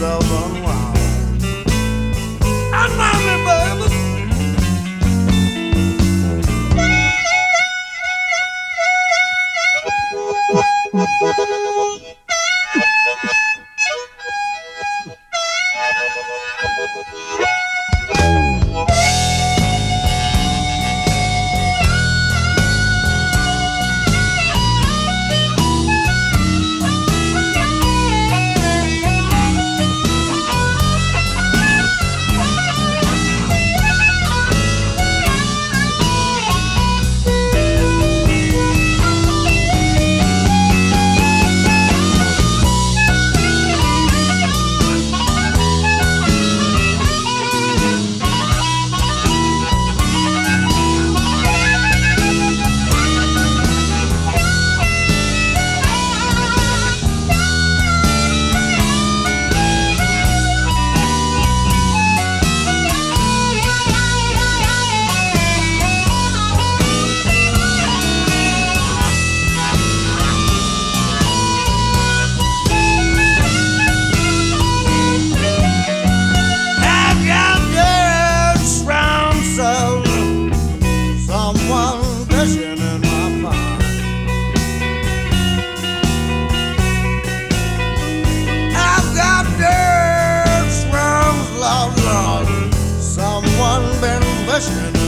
myself unwound. Unwound me, baby. Dead